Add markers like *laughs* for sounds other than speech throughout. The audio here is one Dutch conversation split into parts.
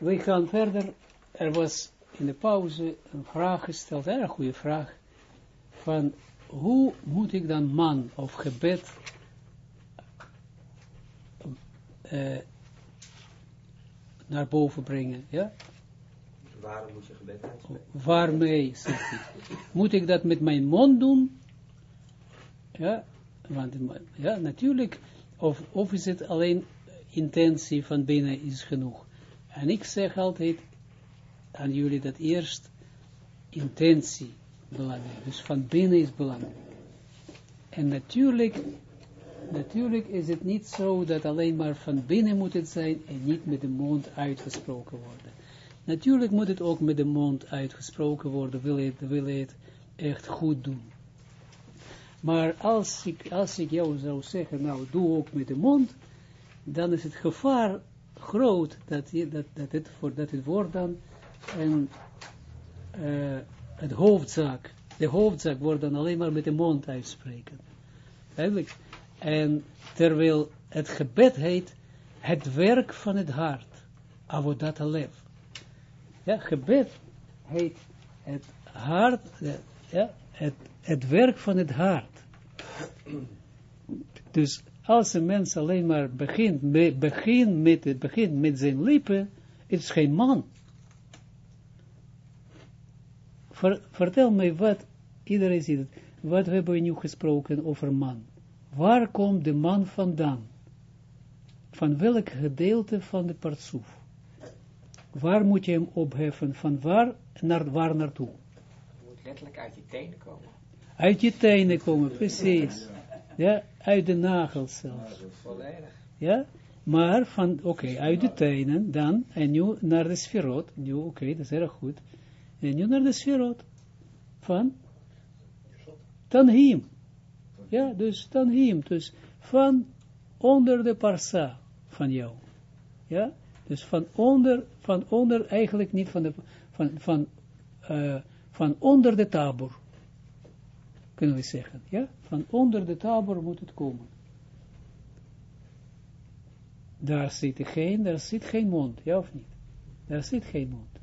we gaan verder. Er was in de pauze een vraag gesteld, een goede vraag, van hoe moet ik dan man of gebed uh, naar boven brengen, ja? Waarom moet je gebed uitspreken? Waarmee, zegt hij. Moet ik dat met mijn mond doen? Ja, want ja, natuurlijk, of, of is het alleen intentie van binnen is genoeg. En ik zeg altijd aan jullie dat eerst intentie belangrijk, dus van binnen is belangrijk. En natuurlijk, natuurlijk is het niet zo dat alleen maar van binnen moet het zijn en niet met de mond uitgesproken worden. Natuurlijk moet het ook met de mond uitgesproken worden, wil je het, wil het echt goed doen. Maar als ik, als ik jou zou zeggen, nou doe ook met de mond, dan is het gevaar groot dat, dat, dat, het, voor, dat het wordt dan een, uh, het hoofdzaak. De hoofdzaak wordt dan alleen maar met de mond uitspreken. Eigenlijk. En terwijl het gebed heet het werk van het hart. Avodat alef. Ja, gebed heet het hart, ja, het, het werk van het hart. Dus als een mens alleen maar begint, begint, met, het begint met zijn lippen, het is geen man. Ver, vertel mij wat, iedereen ziet het, wat hebben we nu gesproken over man? Waar komt de man vandaan? Van welk gedeelte van de partsoef? Waar moet je hem opheffen? Van waar naar waar naartoe? Je moet letterlijk uit je tenen komen. Uit je tenen komen, precies. Ja, uit de nagels zelfs. Ja, maar van, oké, okay, uit de tenen, dan, en nu naar de sferot. Nu, oké, okay, dat is erg goed. En nu naar de sferot. Van? Tanhim. Ja, dus tanhim. Dus van onder de parsa van jou. Ja, dus van onder, van onder, eigenlijk niet van de, van, van, uh, van onder de tabor kunnen we zeggen, ja, van onder de tabor moet het komen. Daar zit geen, daar zit geen mond, ja of niet? Daar zit geen mond.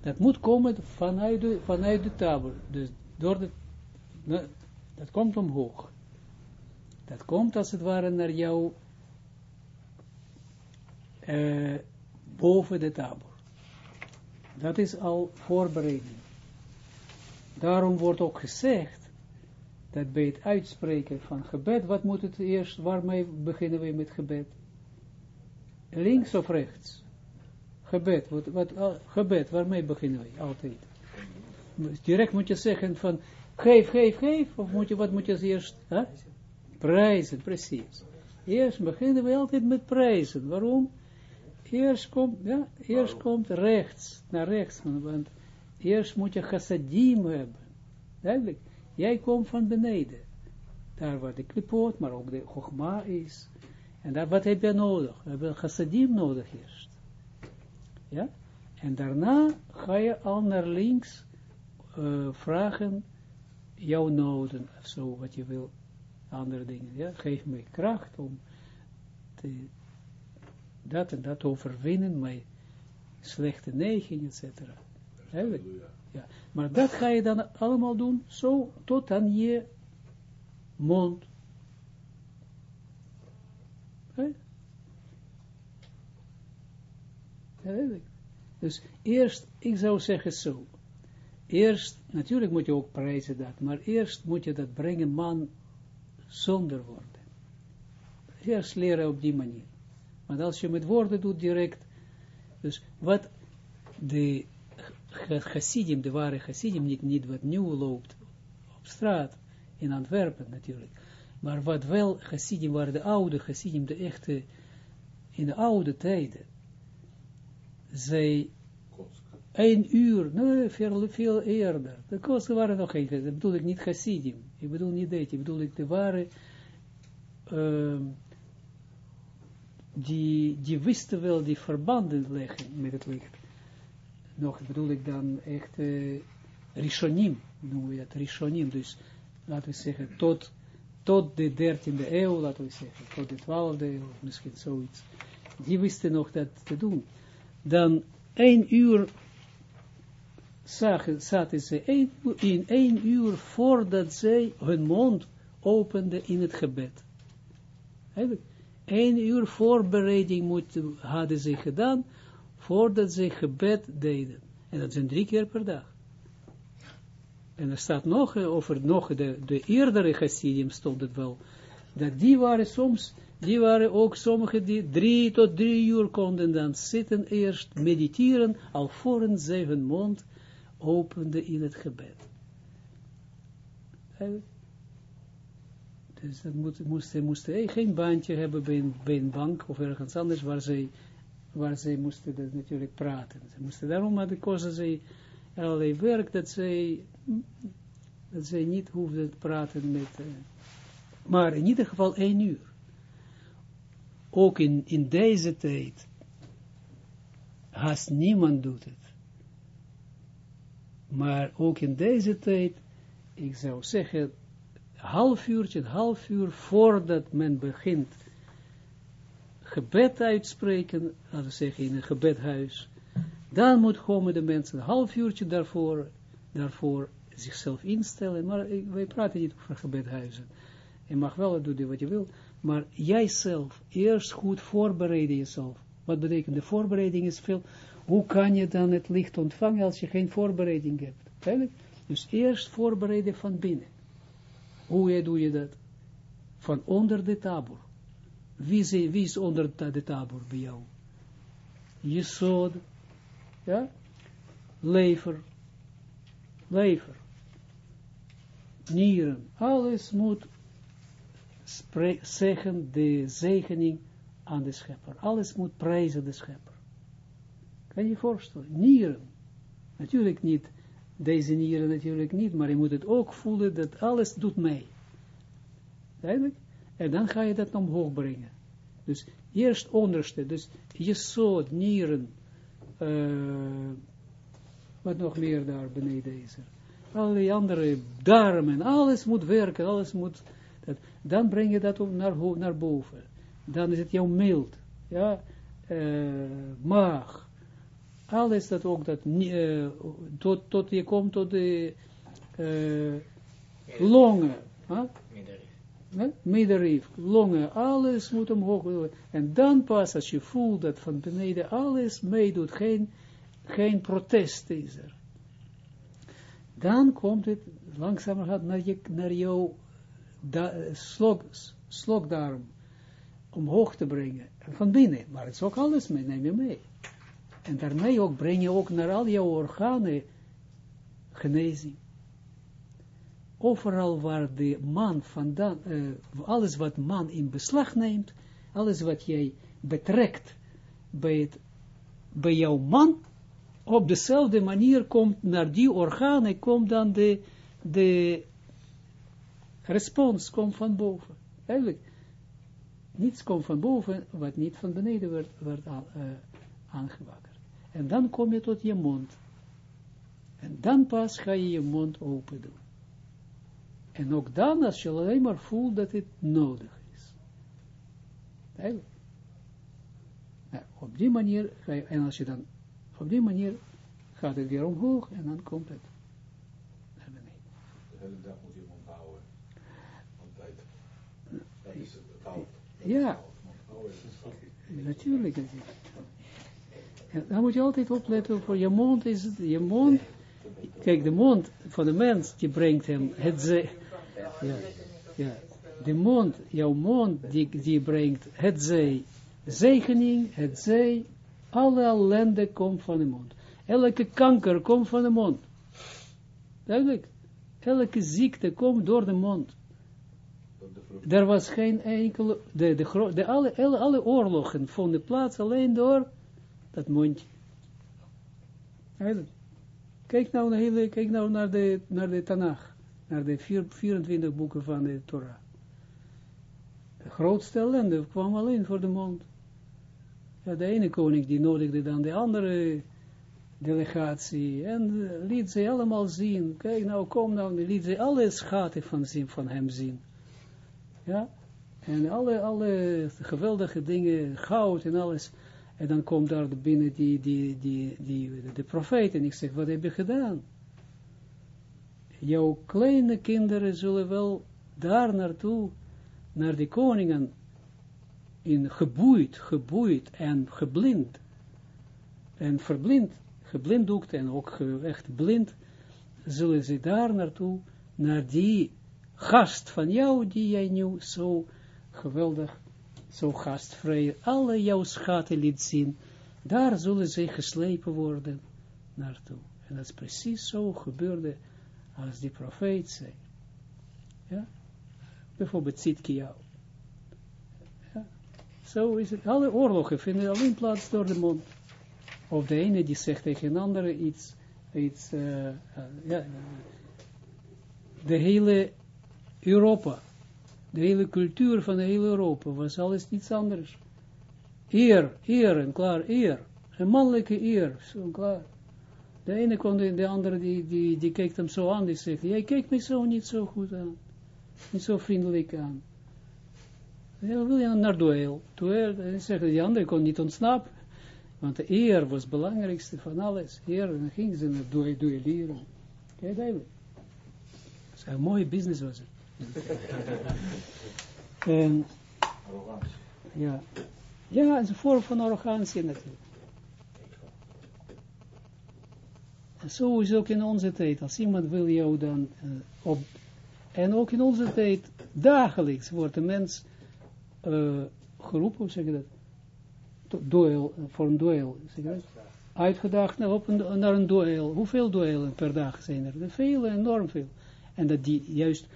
Dat moet komen vanuit de, vanuit de tabor, dus door de, dat komt omhoog. Dat komt als het ware naar jou, uh, boven de tabor. Dat is al voorbereiding. Daarom wordt ook gezegd, dat bij het uitspreken van gebed, wat moet het eerst, waarmee beginnen we met gebed? Links of rechts? Gebed, wat, wat, uh, gebed, waarmee beginnen we altijd? Direct moet je zeggen van, geef, geef, geef, of moet je, wat moet je eerst? Huh? Prijzen, precies. Eerst beginnen we altijd met prijzen. Waarom? Eerst komt, ja, eerst komt rechts, naar rechts, want eerst moet je chassadim hebben. Duidelijk. Jij komt van beneden. Daar waar de klipot, maar ook de chogma is. En daar, wat heb je nodig? We hebben chassadim nodig eerst. Ja? En daarna ga je al naar links uh, vragen jouw noden, of zo, wat je wil, andere dingen. Ja? Geef mij kracht om te, dat en dat overwinnen, mijn slechte neiging, et cetera. Ja. Maar dat ga je dan allemaal doen, zo tot aan je mond. Okay. Dus eerst, ik zou zeggen zo. Eerst, natuurlijk moet je ook prijzen dat, maar eerst moet je dat brengen, man, zonder woorden. Eerst leren op die manier. Want als je met woorden doet direct, dus wat de Chassidim, de ware Chassidim, niet, niet wat nu loopt op straat, in Antwerpen natuurlijk, maar wat wel Chassidim waren, de oude Chassidim, de echte, in de oude tijden, zij een uur, nee, veel, veel eerder, de kosten waren nog geen, dat bedoel ik niet Chassidim, ik bedoel niet dit, ik bedoel ik de ware, uh, die, die wisten wel die verbanden leggen met het licht nog bedoel ik dan echt uh, Rishonim, noemen we dat, Rishonim, dus laten we zeggen, tot, tot de dertiende eeuw, laten we zeggen, tot de twaalfde eeuw, misschien zoiets. Die wisten nog dat te doen. Dan één uur zagen, zaten ze één, in één uur voordat zij hun mond openden in het gebed. Eén uur voorbereiding moet, hadden ze gedaan voordat ze gebed deden. En dat zijn drie keer per dag. En er staat nog over nog de, de eerdere Hasidim stond het wel, dat die waren soms, die waren ook sommigen die drie tot drie uur konden dan zitten eerst, mediteren, alvorens zij hun mond opende in het gebed. Dus dat moesten, moesten geen baantje hebben bij een, bij een bank of ergens anders waar zij, waar zij moesten dat natuurlijk praten. Ze moesten daarom maar kozen zij allerlei werk dat zij, dat zij niet hoefden te praten met, uh, maar in ieder geval één uur. Ook in, in deze tijd, haast niemand doet het. Maar ook in deze tijd, ik zou zeggen, half uurtje, half uur voordat men begint gebed uitspreken, laten we zeggen in een gebedhuis, dan moet gewoon de mensen een half uurtje daarvoor, daarvoor zichzelf instellen, maar wij praten niet over gebedhuizen. Je mag wel doen wat je wil, maar jijzelf, eerst goed voorbereiden jezelf. Wat betekent de voorbereiding is veel, hoe kan je dan het licht ontvangen als je geen voorbereiding hebt? Dus eerst voorbereiden van binnen. Hoe doe je dat? Van onder de tabor. Wie is, onder de tabor bij jou? Jesod, ja? Lever, lever, nieren, alles moet zeggen de zegening aan de schepper. Alles moet prijzen de schepper. Kan je je voorstellen? Nieren. Natuurlijk niet deze nieren natuurlijk niet, maar je moet het ook voelen dat alles doet mee. Duidelijk? En dan ga je dat omhoog brengen. Dus eerst onderste, dus je zoot, nieren, uh, wat nog meer daar beneden is er. Alle andere darmen, alles moet werken, alles moet, dat, dan breng je dat naar, naar boven. Dan is het jouw mild, ja, uh, maag, alles dat ook, dat, uh, tot, tot je komt tot de longen, huh? Middenrif, longen, alles moet omhoog En dan pas als je voelt dat van beneden alles meedoet, geen, geen protest is er. Dan komt het langzamerhand naar, je, naar jouw slok, slokdarm omhoog te brengen. Van binnen, maar het is ook alles mee, neem je mee. En daarmee ook breng je ook naar al jouw organen genezing. Overal waar de man vandaan, uh, alles wat man in beslag neemt, alles wat jij betrekt bij, het, bij jouw man, op dezelfde manier komt naar die organen, komt dan de, de respons, komt van boven. Eigenlijk, niets komt van boven, wat niet van beneden werd, werd uh, aangewakkerd. En dan kom je tot je mond. En dan pas ga je je mond open doen. En ook dan, als je alleen maar voelt dat het nodig is. Eigenlijk. Nou, op die manier ga je, en als je dan, op die manier gaat het weer omhoog en dan komt het naar beneden. De hele dag moet je mond houden. Altijd. Dat is het, het Ja. Natuurlijk. En dan moet je altijd opletten voor je mond is het, je mond, kijk de mond van de mens, die brengt hem het ze, ja, ja, de mond, jouw mond, die, die brengt het zij, zegening, het zij, alle ellende komt van de mond. Elke kanker komt van de mond. Duidelijk. Elke ziekte komt door de mond. Er was geen enkele, de, de, de, alle, alle, alle oorlogen vonden plaats alleen door dat mondje. Kijk nou, naar, kijk nou naar de, naar de Tanach, naar de vier, 24 boeken van de Torah. De grootste ellende kwam alleen voor de mond. Ja, de ene koning die nodigde dan de andere delegatie en liet ze allemaal zien. Kijk nou, kom nou, liet ze alle schatten van, zien, van hem zien. Ja, en alle, alle geweldige dingen, goud en alles. En dan komt daar binnen die, die, die, die, de profeet en ik zeg, wat heb je gedaan? Jouw kleine kinderen zullen wel daar naartoe, naar die koningen, in geboeid, geboeid en geblind, en verblind, geblinddoekt en ook echt blind, zullen ze daar naartoe, naar die gast van jou, die jij nu zo geweldig, zo gastvrij, alle jouw schatten liet zien, daar zullen ze geslepen worden naartoe. En dat is precies zo gebeurde als die profeet zei. Ja? Bijvoorbeeld Zitkiau. Ja? Zo is het. Alle oorlogen vinden alleen plaats door de mond. Of de ene die zegt tegen een andere iets, iets uh, ja, de hele Europa, de hele cultuur van de hele Europa was alles niets anders. Eer, eer en klaar, eer. Een mannelijke eer, zo klaar. De ene kon de, de andere, die, die, die keek hem zo aan, die zegt, jij kijkt me zo niet zo goed aan. Niet zo vriendelijk aan. Ja, wil je naar duel? Duel, en zegt, die andere kon niet ontsnappen. Want de eer was het belangrijkste van alles. Eer, dan ging ze naar duel, duelleren. Kijk, duidelijk. Een mooie business was het. *laughs* en, ja. Ja, het is een vorm van arrogantie natuurlijk. En zo is ook in onze tijd, als iemand wil jou dan uh, op, en ook in onze tijd, dagelijks wordt een mens uh, geroepen, hoe zeg je dat, duel, voor een duel, zeg je dat? uitgedaagd naar, op een, naar een duel. Hoeveel duellen per dag zijn er? Veel, enorm veel. En dat die juist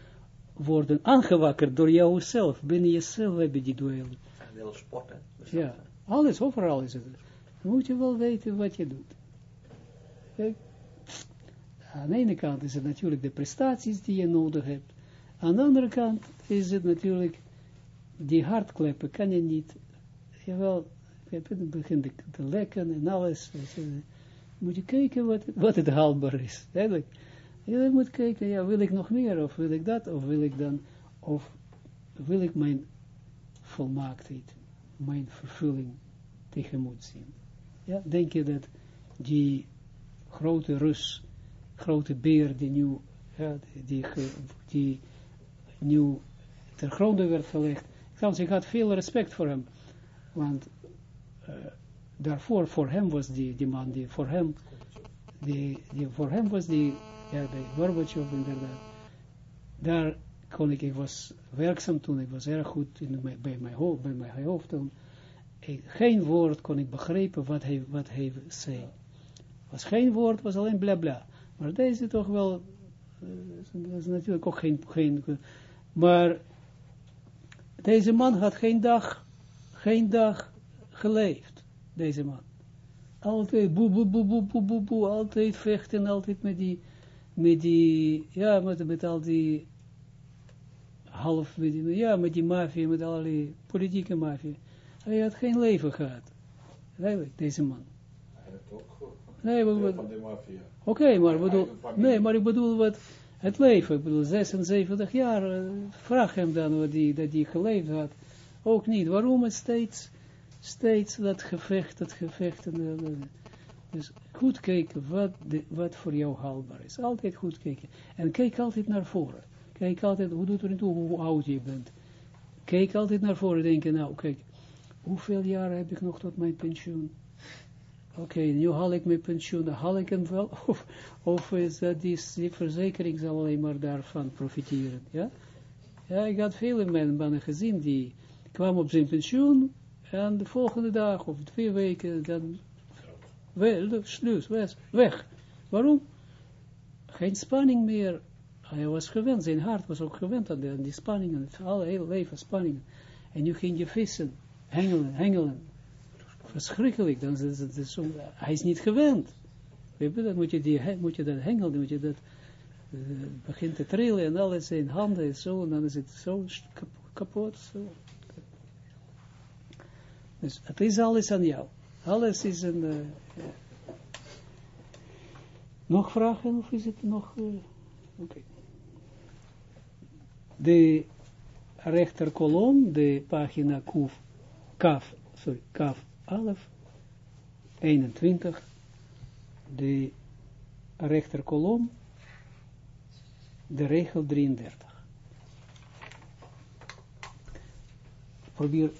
worden aangewakkerd door jouzelf. Binnen jezelf heb je die? Dus Ja, alles, overal is het. Dan moet je wel weten wat je doet. Kijk, aan de ene kant is het natuurlijk de prestaties die je nodig hebt. Aan de andere kant is het natuurlijk die hartkleppen kan je niet, jawel, het begint te lekken en alles. Moet je kijken wat, wat het haalbaar is. Duidelijk. Je moet kijken, ja, wil ik nog meer, of wil ik dat, of wil ik dan, of wil ik mijn volmaaktheid, mijn vervulling tegemoet zien. Ja, denk je dat die grote Rus, grote beer die nu, ja, die, die, nu ter gronde werd gelegd, trouwens, ik had veel respect voor hem, want eh, daarvoor, voor hem was die, die man, die voor hem, die, die voor hem was die, ja, bij Gorbachev inderdaad, daar kon ik, ik was werkzaam toen, ik was erg goed in bij mijn hoofd, bij mijn hoofd toen, ik, geen woord kon ik begrijpen wat hij, wat hij zei. Was geen woord, was alleen bla bla. Maar deze toch wel, eh, dat is natuurlijk ook geen, geen, maar deze man had geen dag, geen dag geleefd, deze man. Altijd boe, boe, boe, boe, boe, boe, boe, altijd vechten, altijd met die, met die, ja, met, met al die, half, met die, ja, met die maffia, met al die politieke maffia. Hij had geen leven gehad. Deze man. Hij heeft ook goed. Nee, maar, Deel wat- van de maffia. Oké, maar, ik bedoel, Eigen familie. nee, maar ik bedoel wat, het leven, ik bedoel 76 jaar, eh, vraag hem dan wat die, dat hij geleefd had. Ook niet, waarom het steeds, steeds dat gevecht, dat gevecht. En, eh, eh, dus goed kijken wat, de, wat voor jou haalbaar is. Altijd goed kijken. En kijk altijd naar voren. Kijk altijd, hoe doet er niet toe hoe oud je bent. Kijk altijd naar voren, denken, nou kijk, hoeveel jaar heb ik nog tot mijn pensioen? Oké, nu haal ik mijn pensioen, haal ik hem wel, *laughs* of, is dat die, die verzekering zal alleen maar daarvan profiteren, ja? Ja, ik had vele men- mannen gezien, die kwamen op zijn pensioen, en de volgende dag, of twee weken, dan, we, sluis, weg. Waarom? Geen spanning meer, hij was gewend, zijn hart was ook gewend aan, die spanningen, het hele leven spanningen, en nu ging je vissen, hengelen, hengelen, verschrikkelijk, dan is het, zo, hij is niet gewend. Dan moet je, die, moet je dat hengel, moet je dat, eh, begint te trillen en alles in handen en zo, en dan is het zo kapot. Zo. Dus het is alles aan jou. Alles is een... eh, ja. nog vragen of is het nog... eh, Oké. De rechterkolom, de pagina kuf, kaf, sorry, kaf 11, 21, de rechterkolom, de regel 33. Probeer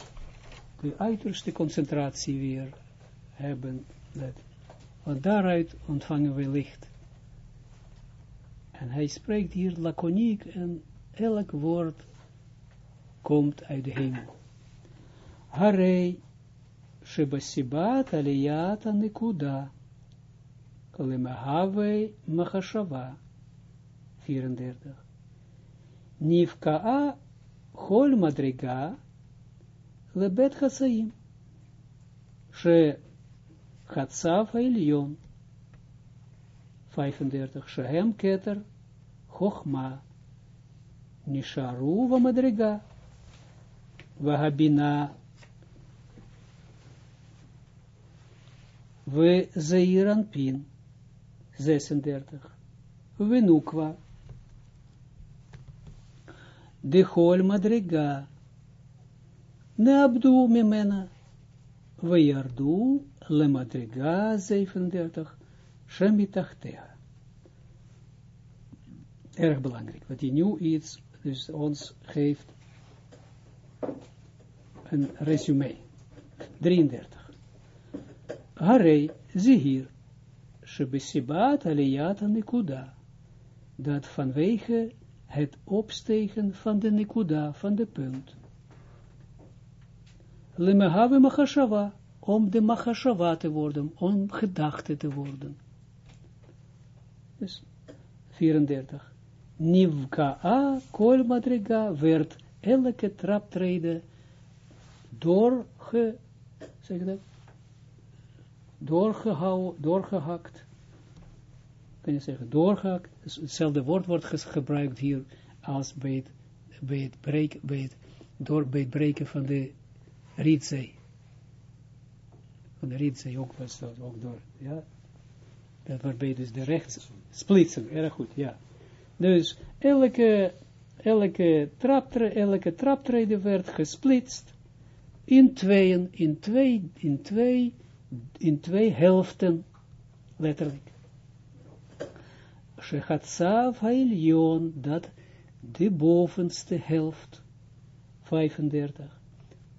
de uiterste concentratie weer hebben, dat, want daaruit ontvangen we licht. En hij spreekt hier laconiek en elk woord komt uit de hemel. Harei shebasibat aliyat nekuda lemahave machashava 34 Nifkaa hol madriga lebet chasaim she chatsav elyon 35 shehem keter chochma nisharu va madriga we Zeiran Pin 36 we Nukwa de Hol Madriga Neabdu Mimena we Le Madriga 37 Shemitachtea Erg belangrijk, wat hij nu iets dus ons geeft een resume. 33. Harei, zie hier, Shebesibat aliyat nekuda, dat vanwege het opstegen van de nekuda, van de punt. Lemehave machashava, om de machashava te worden, om gedachte te worden. Dus 34. Nivka'a kol madriga werd elke traptreden doorge, doorgehakt, kan je zeggen, doorgehakt, dus hetzelfde woord wordt gebruikt hier als bij het, bij het, breken, bij het, door, bij het breken van de rietzee. Van de rietzee ook was dat, ook door, ja. Dat waarbij dus de rechts, splitsen, erg goed, ja. Dus elke, elke, traptre, elke traptreden werd gesplitst in tweeën, in twee, in twee, in twee helften, letterlijk. Shechatsav hailion, dat de bovenste helft, 35.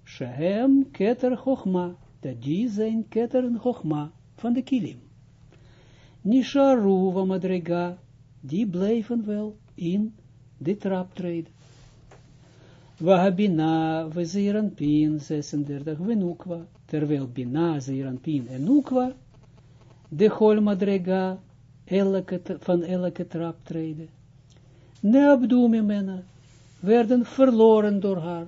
Shehem keter chochma, dat die zijn keter en van de kilim. Nisharu wa madrega, die blijven wel in de traptreden. Wahabina, we zeeranpin, 36, we nukwa, terwijl bina, zeeranpin en nukwa, de hol madrega, elke, van elke traptreden, neabdu mimena, werden verloren door haar.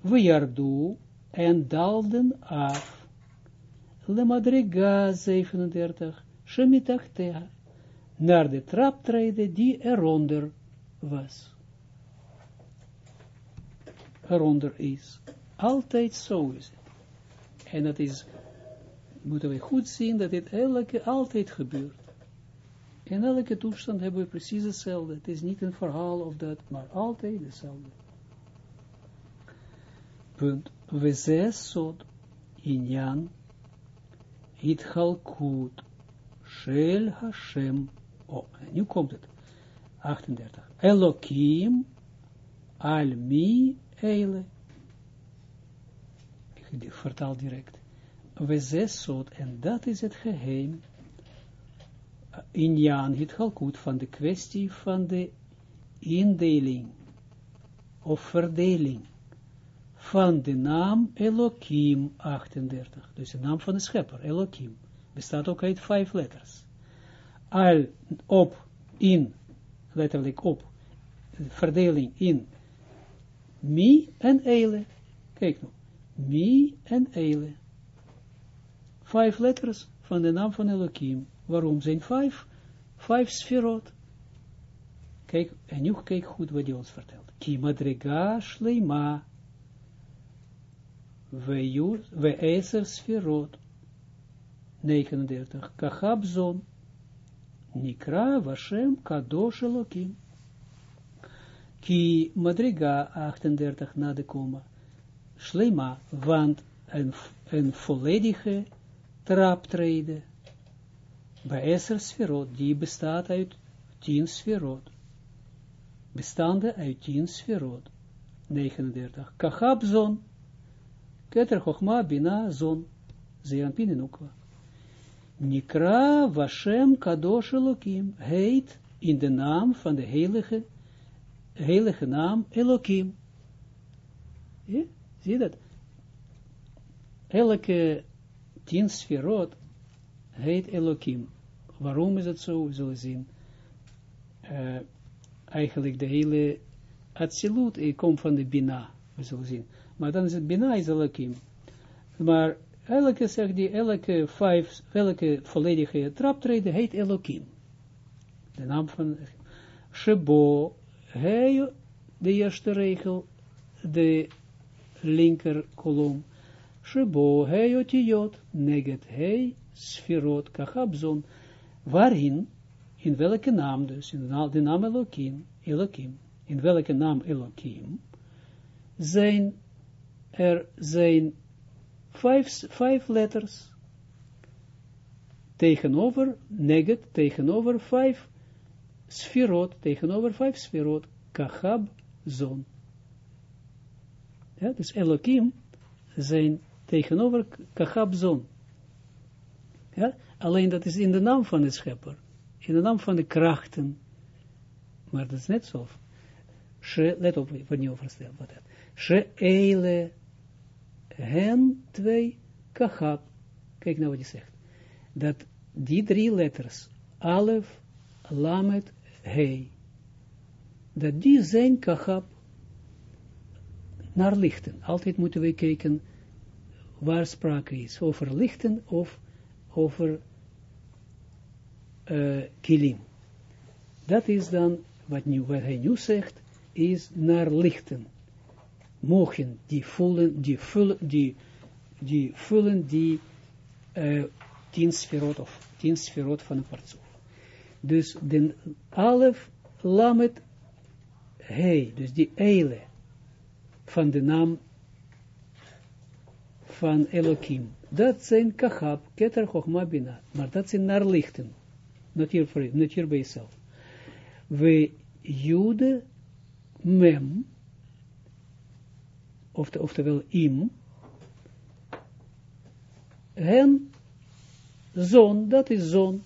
We jardu en dalden af. Le madrega, 37, shemitachtea, naar de traptreden die eronder was eronder is. Altijd zo is het. En dat is, moeten we goed zien, dat dit elke, altijd gebeurt. In elke toestand hebben we precies hetzelfde. Het is niet een verhaal of dat, maar altijd hetzelfde. Punt. We zes sod inyan itchalkut shel Hashem. Oh, nu komt het. 38. Elokim al mi Eile. Vertaal direct. We zes soort, en dat is het geheim. In Jan het Halkut van de kwestie van de indeling of verdeling van de naam Elohim 38. Dus de naam van de schepper, Elohim, bestaat ook uit vijf letters. Al op, in, letterlijk op, verdeling in Mi en Eile. Kijk nou. Mi en Eile. Vijf letters van de naam van Elohim. Waarom zijn vijf? Vijf sferot. Kijk, en nu kijk goed wat hij ons vertelt. Ki madriga shleima. We eser sferot. 39. Kachabzon. Nikra Vashem Kadosh Elohim. Ki madriga 38 na de koma. Shlema, want een, een volledige traptrede. Bij Esser sferot, die bestaat uit tien sferot. Bestaande uit tien sferot. 39. Kachab zon. Keter Chochma Bina zon. Zeranpin en. Nikra Vashem Kadosh Elohim heet in de naam van de heilige, heilige naam Elohim. Ja, zie je dat? Elke tien sferot heet Elohim. Waarom is het zo? We zullen zien. Uh, eigenlijk de hele Atsilut komt van de Bina. We zullen zien. Maar dan is het Bina is Elohim. Maar elke, zeg die, elke vijf, elke volledige traptreden heet Elohim. De naam van Shebo, hij, de eerste regel, de linker kolom. Shebo, hij, otiyot, neget, hij, sferot, kachabzon. Waarin, in welke naam dus, in de naam Elohim, Elohim, in welke naam Elohim, zijn er zijn vijf, vijf letters tegenover, neget, tegenover vijf sferot, tegenover vijf sferot, kachab, zon. Dus Elohim zijn tegenover kachab, zon. Ja, alleen dat is in de naam van de schepper, in de naam van de krachten, maar dat is net zo. She, let op wat je overstelt, wat dat. She eile hen twee kachab. Kijk nou wat hij zegt. Dat die drie letters, alef, lamet, hei, dat die zijn kachab naar lichten. Altijd moeten we kijken waar sprake is. Over lichten of over uh, kilim. Dat is dan wat, hij nu zegt, is naar lichten. Mogen die vullen, die vullen, die, die vullen die uh, tien sferot of tien sferot van een partsoef. Dus de alef lamet hei, dus die eile van de naam van Elohim. Dat zijn kachab, keter, chochma, bina. Maar dat zijn naar lichten. Not hier, bij jezelf. We jude mem, ofte, oftewel im, hen zon, dat is zon.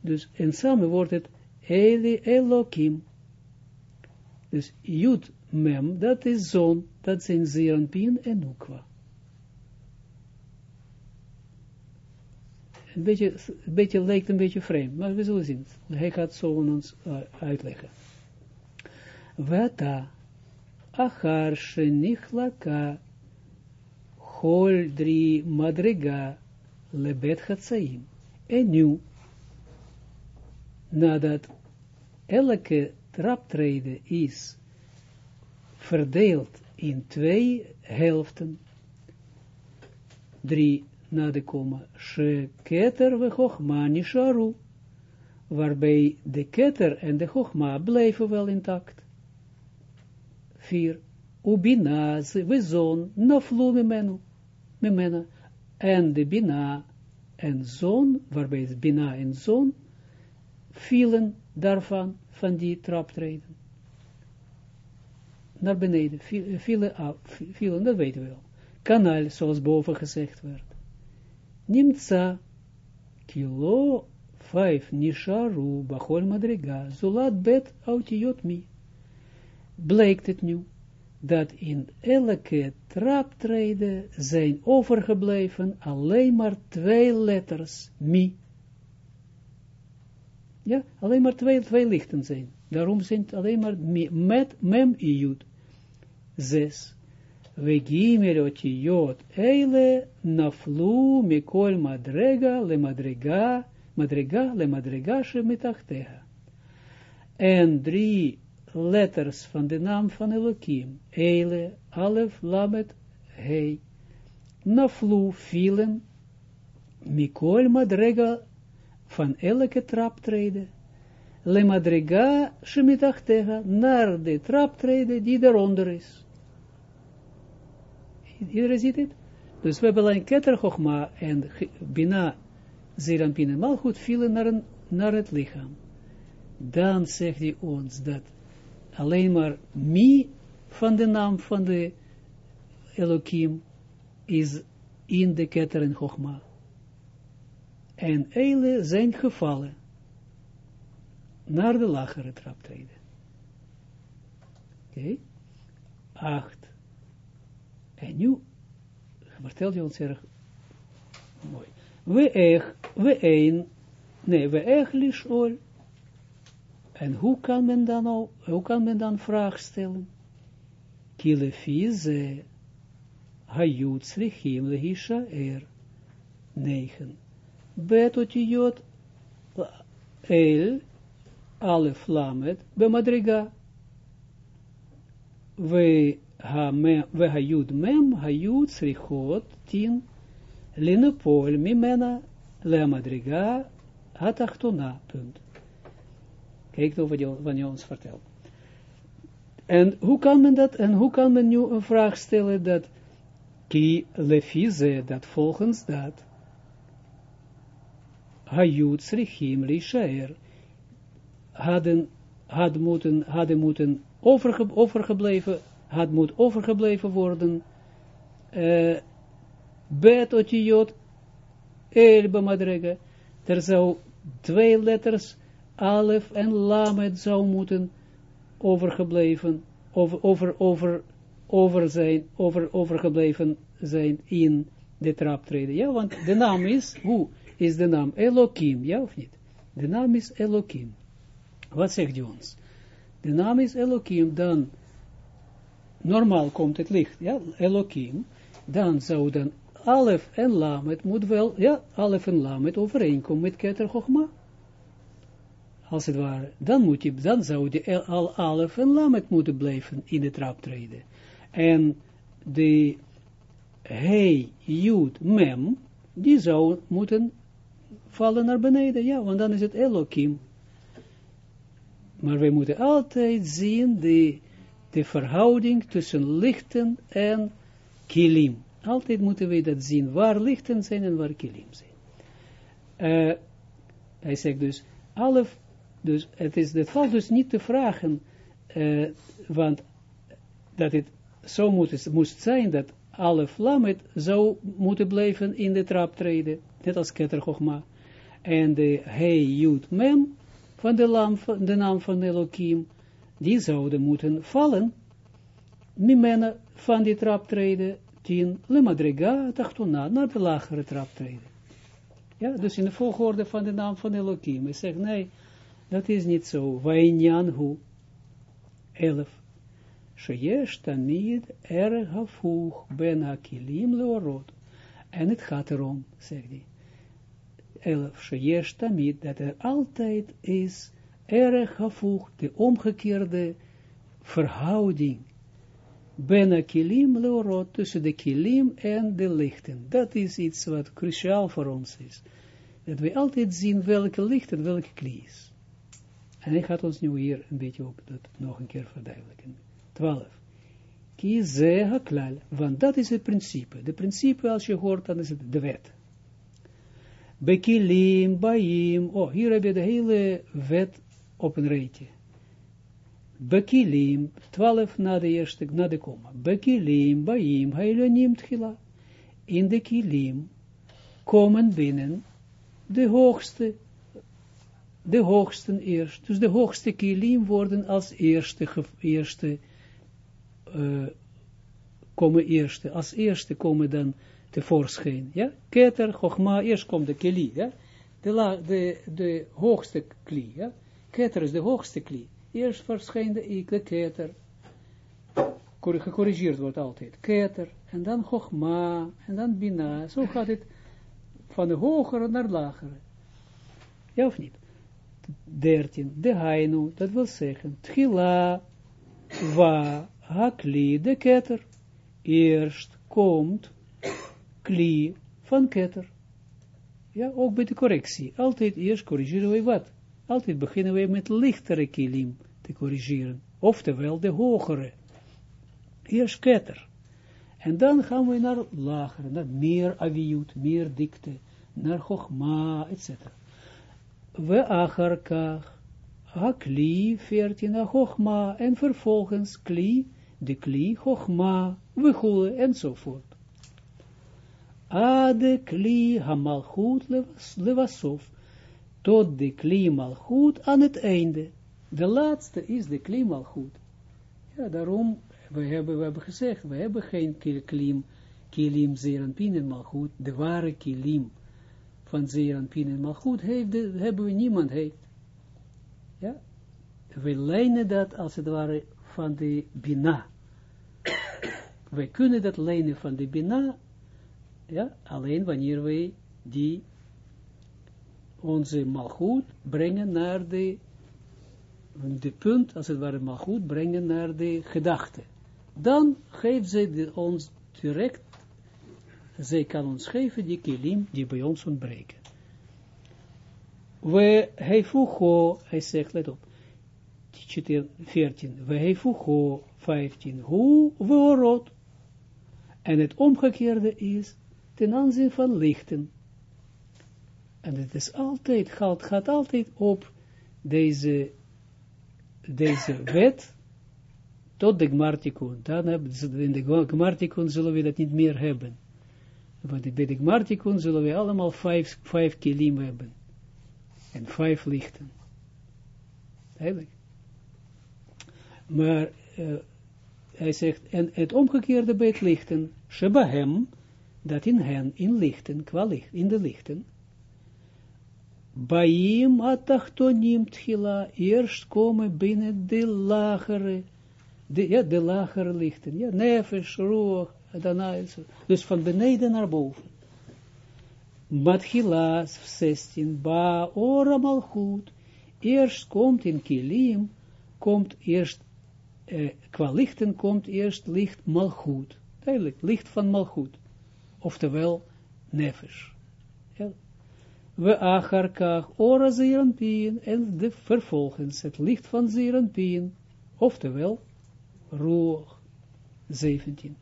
Dus en samen wordt het Eli Elohim. Dus Jud Mem, dat is zon, dat zijn Zeranpien en Nukwa. Een beetje, een beetje lijkt een beetje vreemd, maar we zullen zien. Hij gaat zo ons uh, uitleggen. Vata achar shenichlaka hol madriga lebet hatsaim. En nu, nadat elke traptrede is verdeeld in twee helften, drie na de komma, she keter we chochma nisharu, waarbij de keter en de chochma blijven wel intact. Vier, ubina, we zon, naflu memenu, memena, en de bina en zon, waarbij het bina en zon, vielen daarvan, van die traptreden. Naar beneden, vielen, af, vielen, dat weten we wel. Kanaal, zoals boven gezegd werd. Nimtza, kilo, vijf, nisharu, bachol madriga, zolat bet, autiot mi. Blijkt het nu, dat in elke traptreden zijn overgebleven alleen maar twee letters, mi. Ja, alleen maar twee, twee lichten zijn. Daarom zijn het alleen maar mi, met mem i jud. Zes. We gimel otiyot eile naflu mikol madrega le madrega, madrega le madrega shemitachteha. En drie letters van de naam van Elohim, Eile, Alef, Lamet, Hei, Naflu, vielen, Mikol Madrega, van elke traptrede, Le Madrega, Shemitachteha, naar de traptrede die eronder is. Iedereen ziet het? Dus we hebben alleen keter Chogma en Bina, Zerampin en Malchut vielen naar, naar het lichaam. Dan zegt hij ons dat alleen maar mi van de naam van de Elohim is in de keter en Chogma. En eile zijn gevallen naar de lagere traptreden. Oké? Acht. En nu vertelt hij ons erg mooi. We eich, we een, nee, we eich lishol. En hoe kan men dan, al, hoe kan men dan vraag stellen? Kilefize, hayut slichim lehisha er. Negen. Bet otiyot el, alef lamet, bemadriga. We והיוד מם היו צריכות תין לנפול ממנה למדרגה התחתונה. punt. Kijk nou wat je, wat je ons vertelt. En hoe kan men dat, en hoe kan men nu een vraag stellen dat, ki lefize, dat volgens dat, hayut srichim lishaer, hadden, had moeten, hadden moeten overge, overgebleven, had moet overgebleven worden, uh, bet otiyot, el bemadrega, er zou twee letters, alef en lamet zou moeten overgebleven, over, over, over, over zijn, over, overgebleven zijn in de traptreden. Ja, want de naam is, hoe is de naam? Elohim, ja of niet? De naam is Elohim. Wat zegt hij ons? De naam is Elohim, dan normaal komt het licht, ja, Elohim, dan zou dan Alef en Lamet moet wel, ja, Alef en Lamet overeenkomen met Keter Chochma. Als het ware, dan moet je, dan zou je al Alef en Lamet moeten blijven in de traptreden. En de Hey, Jud, Mem, die zou moeten vallen naar beneden, ja, want dan is het Elohim. Maar we moeten altijd zien de, de verhouding tussen lichten en kilim. Altijd moeten we dat zien, waar lichten zijn en waar kilim zijn. Uh, hij zegt dus, alef, dus het, is, het valt dus niet te vragen, uh, want dat het zo moet, moest zijn dat alef lamet zou moeten blijven in de traptreden, net als Keter. En de Hey Jud Mem van de, lam, de naam van Elohim, die zouden moeten vallen, mimena van die traptreden, tien, le madriga, tachtona, naar de lagere traptreden. Ja, dus in de volgorde van de naam van Elohim. Hij zegt, nee, dat is niet zo. Hu, elf. Sheyesh tamid erg hafuch ben hakilim leorot. En het gaat erom, zegt hij. Elf, sheyesh tamid, dat er altijd is erg hafuch, de omgekeerde verhouding. Ben kilim leorot, tussen de kilim en de lichten. Dat is iets wat cruciaal voor ons is. Dat we altijd zien welke licht en welke klie is. En hij gaat ons nu hier een beetje ook dat nog een keer verduidelijken. 12. Ki ze haklal, want dat is het principe. De principe, als je hoort, dan is het de wet. Bekilim, baim, oh, hier heb je de hele wet op een. Bekilim, 12 na de eerste, na de komma. Bekilim, baim, heilonim tchila. In de kilim komen binnen de hoogste, de hoogsten eerst. Dus de hoogste kilim worden als eerste, eerste uh, komen eerste, als eerste komen dan tevoorschijn, ja, keter, chogma, eerst komt de kli, ja, de, la, de, de hoogste kli, ja, keter is de hoogste kli, eerst verschijnt de, de keter, gecorrigeerd wordt altijd, keter, en dan chogma, en dan bina, zo gaat het van de hogere naar lagere, ja of niet? 13, de hainu, dat wil zeggen, tchila, wa, hakli, de ketter. Eerst komt kli van ketter. Ja, ook bij de correctie. Altijd eerst corrigeren we wat? Altijd beginnen we met lichtere kilim te corrigeren. Oftewel de hogere. Eerst ketter. En dan gaan we naar lager, naar meer aviut, meer dikte, naar chogma, etc. We acharkach, hakli, 14, chogma, en vervolgens kli, de kli, chogma, we enzovoort. Ade kli hamalchut levasof, tot de kli malchut aan het einde. De laatste is de kli malchut. Ja, daarom, we hebben, we hebben gezegd, we hebben geen kilim, kilim zeranpin en malchut, de ware kilim van zeranpin en malchut heeft, hebben we niemand heeft. Ja, we lenen dat als het ware van de bina. *coughs* wij kunnen dat lenen van de bina, ja, alleen wanneer wij die onze malgoed brengen naar de, punt, als het ware malgoed brengen naar de gedachte. Dan geeft zij ons direct, zij kan ons geven die kilim die bij ons ontbreken. We hefucho, hij zegt, let op, 14, we hefucho, 15, hoe we orot. En het omgekeerde is ten aanzien van lichten. En het is altijd, gaat, gaat altijd op deze, deze wet tot de Gmartikun. Dan hebben in de Gmartikun zullen we dat niet meer hebben. Want bij de Gmartikun zullen we allemaal vijf, vijf kilim hebben. En vijf lichten. Eigenlijk. Maar uh, hij zegt, en het omgekeerde bij het lichten, Shebahem, dat in hen, in lichten, qua licht, in de lichten, Baim atachtonim tchila, eerst komen binnen de lagere, de, ja, de lagere lichten, ja, nefesh, roog, daarna, dus van beneden naar boven. Matchila 16, ba ora malchut, eerst komt in kilim, komt eerst, eh, qua lichten komt eerst licht malchut, duidelijk, licht van malchut, oftewel nefesh. We acharkach ora zeeranpien, en de vervolgens het licht van zeeranpien, oftewel, roog, 17.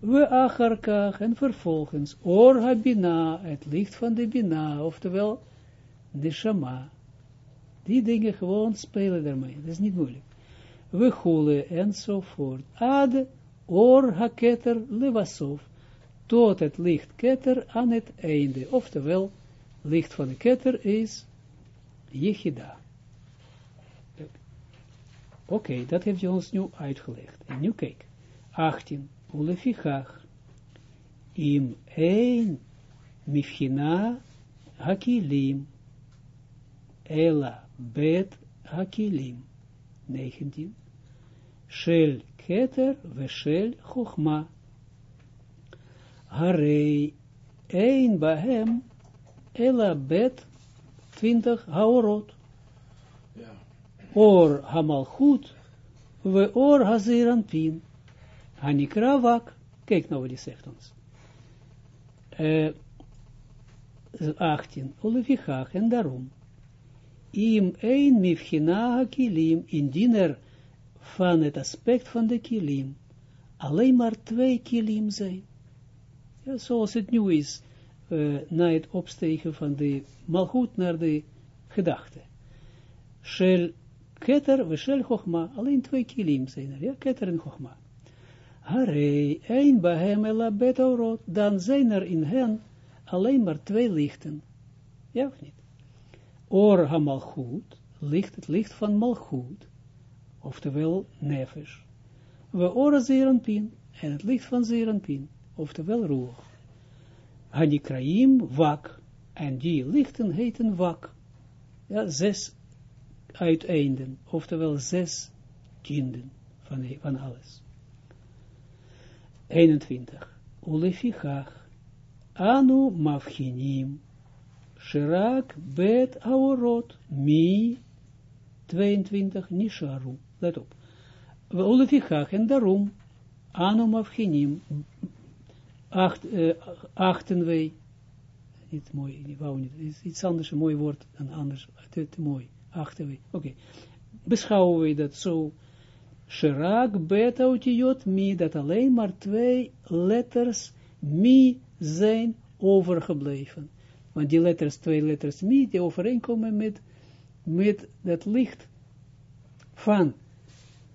We acharkach, en vervolgens, or habina, het licht van de bina, oftewel, de shama. Die dingen gewoon spelen daarmee, dat is niet moeilijk. We goelen, enzovoort. Ad, or haketer, levasov, tot het licht ketter aan het einde, oftewel, licht van de ketter is Yechida. Oké, dat heeft je ons nu uitgelegd. En nu kijk, 18, Ulefichach, im een mifchina hakilim, ela bet hakilim, 19, shel keter veshel chochma, harei een bahem Ela bet 20 haorot. Ja. Or hamalchut, we or hazeranpin. Hanikra wak. Kijk nou wat hij zegt ons. Uh, 18. Olevichach, en daarom. Im een mifchina kilim, indien er van het aspect van de kilim, alleen maar twee kilim zijn. Ja, zoals het nu is uh, na het opstegen van de malgoed naar de gedachte. Shel keter we shel chokma, alleen twee kilim zijn er, ja, keter en chokma. Harei, een bahem ela betaurot, dan zijn er in hen alleen maar twee lichten. Ja of niet? Or ha malchut, licht, het licht van malchut, oftewel nefesh. We ora zeeranpin, en het licht van zeeranpin, oftewel roer. Hanikraim wak. En die lichten heten wak. Ja, zes uiteinden, oftewel zes tienden van, van alles. 21. Ulefichach. Anu mafchinim. Shirak bet aorot mi 22 nisharu. Let op. Ulefichach en daarom. Anu mafchinim acht, uh, achten wij, niet mooi, ik wou niet, iets anders, een mooi woord dan anders, te, te mooi, achten wij, oké, beschouwen wij dat zo, Shirak beta utiot mi, dat alleen maar twee letters mi zijn overgebleven. Want die letters, twee letters mi, die overeenkomen met, met dat licht van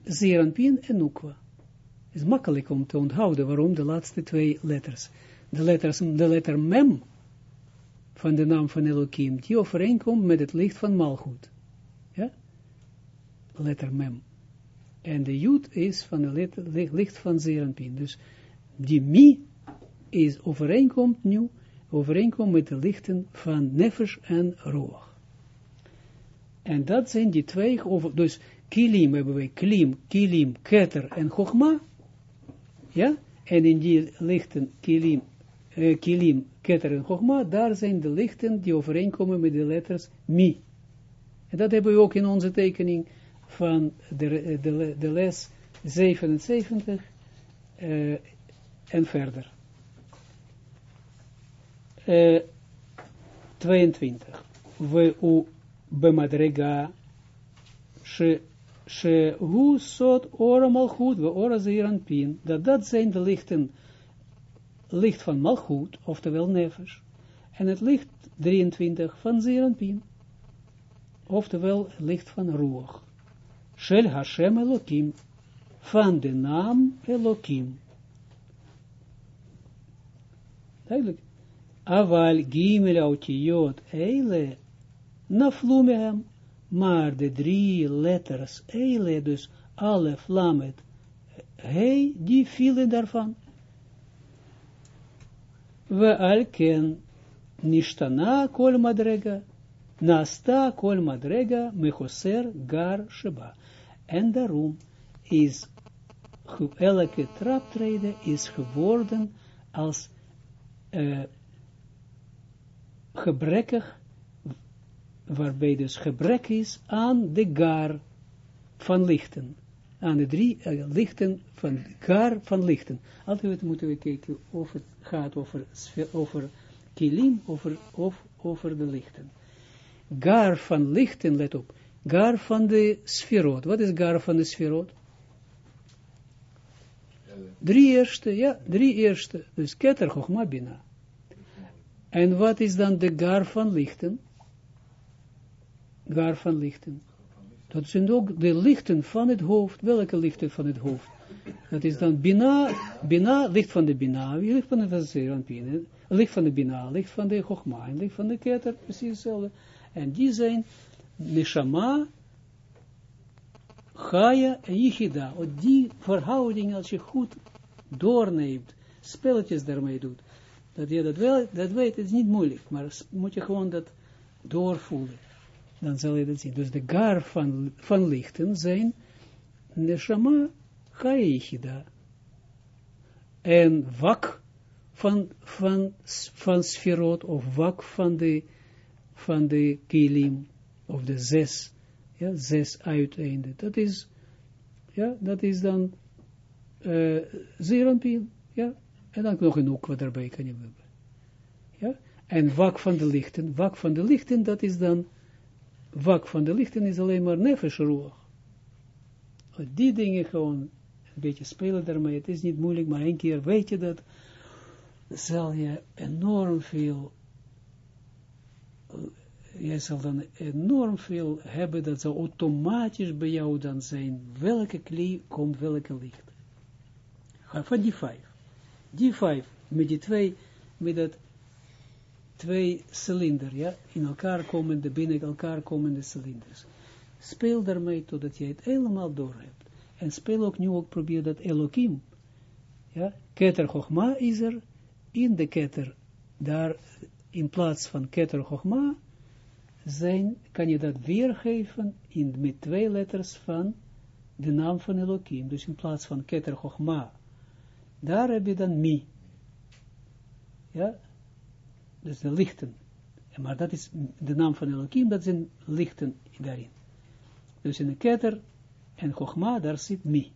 Zeranpin en Nukwa. Is makkelijk om te onthouden waarom de laatste twee letters. De, letters, de letter mem van de naam van Elohim, die overeenkomt met het licht van Malchut. Ja? Letter mem. En de jud is van het licht van Zeranpin. Dus die mi is overeenkomt nu, overeenkomt met de lichten van Nefesh en Roach. En dat zijn die twee, dus kilim hebben we klim, kilim, keter en chogma. Ja? En in die lichten kilim, uh, kilim, keter en chogma, daar zijn de lichten die overeenkomen met de letters mi. En dat hebben we ook in onze tekening van de, de, de les 77 uh, en verder. Uh, 22. We u bemadrega she she hu sot ora malchut we ora pin. Dat dat zijn de lichten licht van malchut, oftewel nefesh. En het licht 23 van zeeranpin. Oftewel het licht van ruach. Shel Hashem Elohim, van de naam Elohim. Duidelijk. Aval gimel autiyot eile naflu mehem, maar de drie letters eile, dus alef, lamet, hei, die vielen daarvan. We alken nishtana kol madrega, nasta kol madrega, mechoser gar sheba. En daarom is elke traptreden is geworden als uh, gebrekkig, waarbij dus gebrek is aan de gar van lichten. Aan de drie uh, lichten van gar van lichten. Altijd moeten we kijken of het gaat over, over kilim, over, of over de lichten. Gar van lichten, let op gar van de sferot. Wat is gar van de sferot? Drie eerste, ja, drie eerste. Dus keter, chogma, bina. En wat is dan de gar van lichten? Gar van lichten. Dat zijn ook de lichten van het hoofd. Welke lichten van het hoofd? Dat is dan bina, bina, licht van de bina, licht van de zeeranpine, licht van de bina, licht van de chogma, licht van de keter, precies hetzelfde. En die zijn neshama, Chaya en Yichida. Die verhouding, als je goed doorneemt, spelletjes daarmee doet, dat je dat wel, dat weet, is niet moeilijk, maar moet je gewoon dat doorvoelen. Dan zal je dat zien. Dus de gar van, van lichten zijn neshama, Chaya Yichida. En wak van, van, van sferot, of wak van de, van de kilim, of de zes, ja, zes uiteinden. Dat is, ja, dat is dan uh, zeeranpien, ja, en dan nog een wat erbij kan je hebben. Ja, en wak van de lichten, wak van de lichten, dat is dan, wak van de lichten is alleen maar nefesh Die dingen gewoon een beetje spelen daarmee, het is niet moeilijk, maar een keer weet je dat, zal je enorm veel jij zal dan enorm veel hebben, dat zal automatisch bij jou dan zijn, welke klie komt welke licht. Van die vijf. Die vijf, met die twee, met dat twee cilinder, ja, in elkaar komende, binnen elkaar komende cilinders. Speel daarmee totdat je het helemaal door hebt. En speel ook nu ook, probeer dat Elohim, ja, Keter Chochma is er, in de Keter, daar, in plaats van Keter Chochma, zijn, kan je dat weergeven in, met twee letters van de naam van Elohim. Dus in plaats van Keter Chochma, daar heb je dan Mi. Ja, dus de lichten. Maar dat is de naam van Elohim, dat zijn lichten daarin. Dus in de Keter en Chochma, daar zit Mi.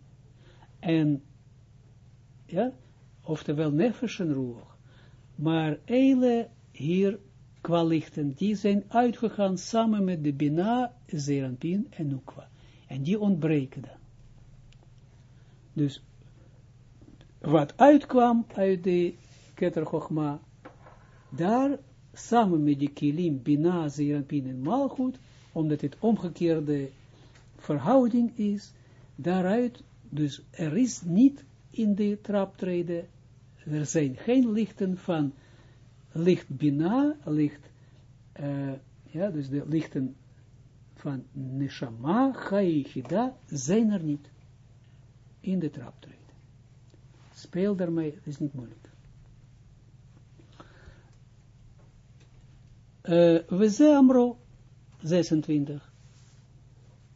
En, ja, oftewel Nefesh en Ruach. Maar Eile hier qua lichten, die zijn uitgegaan samen met de Bina, Zeranpin en Nukwa. En die ontbreken dan. Dus wat uitkwam uit de Keter Chochma, daar samen met die kilim, bina, zeerapin en malchut, omdat het omgekeerde verhouding is, daaruit, dus er is niet in de traptreden, er zijn geen lichten van licht bina, licht, uh, ja, dus de lichten van neshama, chaychida, zijn er niet in de traptreden. Speel daarmee, is niet moeilijk. We zijn amro 26.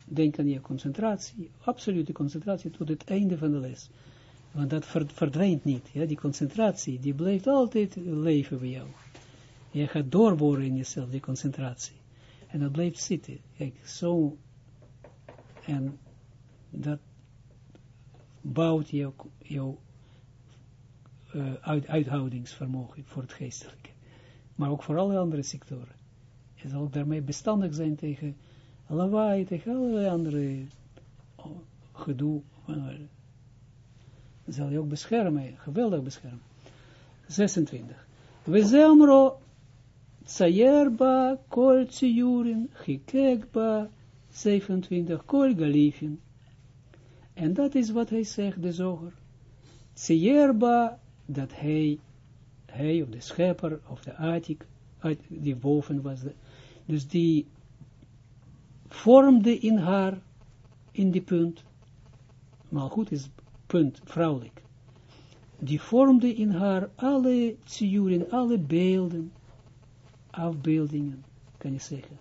Denk aan je concentratie, absolute concentratie tot het einde van de les. Want dat verdwijnt niet. Die concentratie, die blijft altijd leven bij jou. Je gaat doorboren in jezelf, die concentratie. En dat blijft zitten. Kijk, zo. En dat bouwt jouw, jouw uit, uithoudingsvermogen voor het geestelijke. Maar ook voor alle andere sectoren. Je zal ook daarmee bestandig zijn tegen lawaai, tegen allerlei andere oh, gedoe. Dat zal je ook beschermen, geweldig beschermen. 26. We zemro tsayerba kol hikekba 27, kol galifin. En dat is wat hij zegt, de zoger. Tsayerba, dat hij, hij of de schepper, of de atik, die boven was, dus die vormde in haar, in die punt, maar goed is punt, vrouwelijk, die vormde in haar alle tsiuren, alle beelden, afbeeldingen, kan je zeggen.